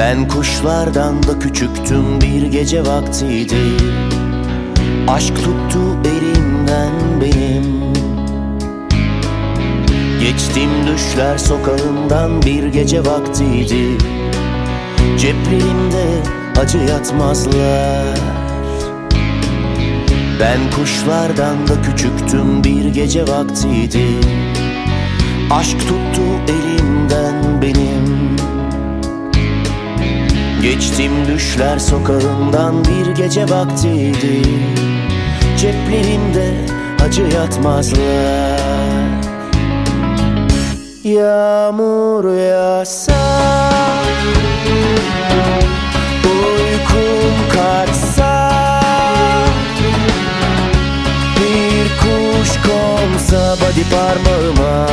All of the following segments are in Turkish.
Ben kuşlardan da küçüktüm bir gece vaktiydi. Aşk tuttu elimden benim. Geçtim düşler sokağından bir gece vaktiydi. Ceplerimde acı yatmazlar. Ben kuşlardan da küçüktüm bir gece vaktiydi. Aşk tuttu elimden benim Geçtim düşler sokağından bir gece vaktiydi. Ceplerimde acı yatmazlar. Yağmur yağsa Uykum kaçsa Bir kuş konsa body parmağıma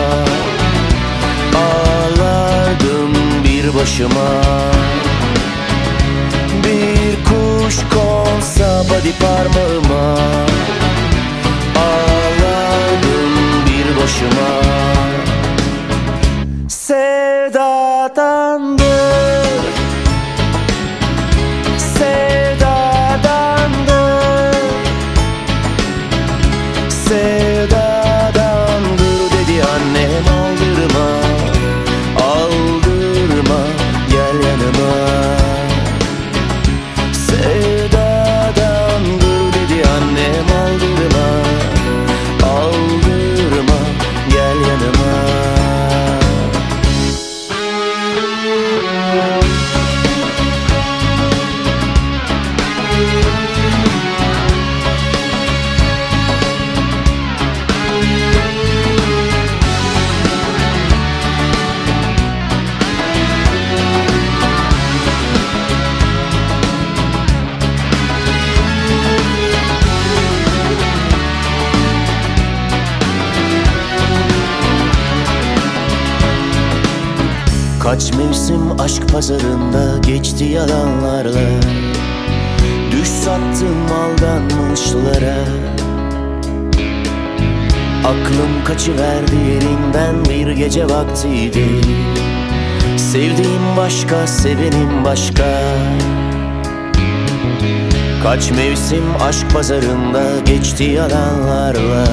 Ağlardım bir başıma Сатан. Kaç mevsim aşk pazarında geçti yalanlarla. Düş sattım aldanmışlara. Aklım kaçıverdi yerinden bir gece vaktiydi. Sevdiğim başka, sevenim başka. Kaç mevsim aşk pazarında geçti yalanlarla.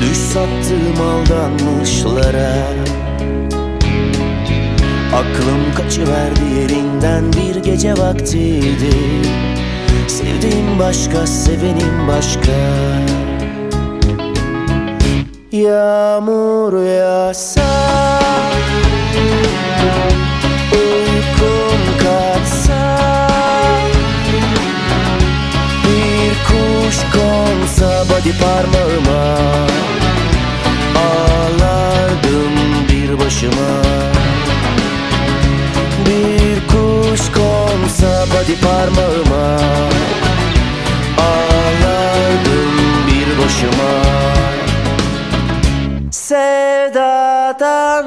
Düş sattım aldanmışlara Aklım kaçıverdi yerinden bir gece vaktiydi. Sevdiğim başka, sevenim başka. Yağmur yağsa değdi parmağıma. Ağlardım bir boşuma Sevdadan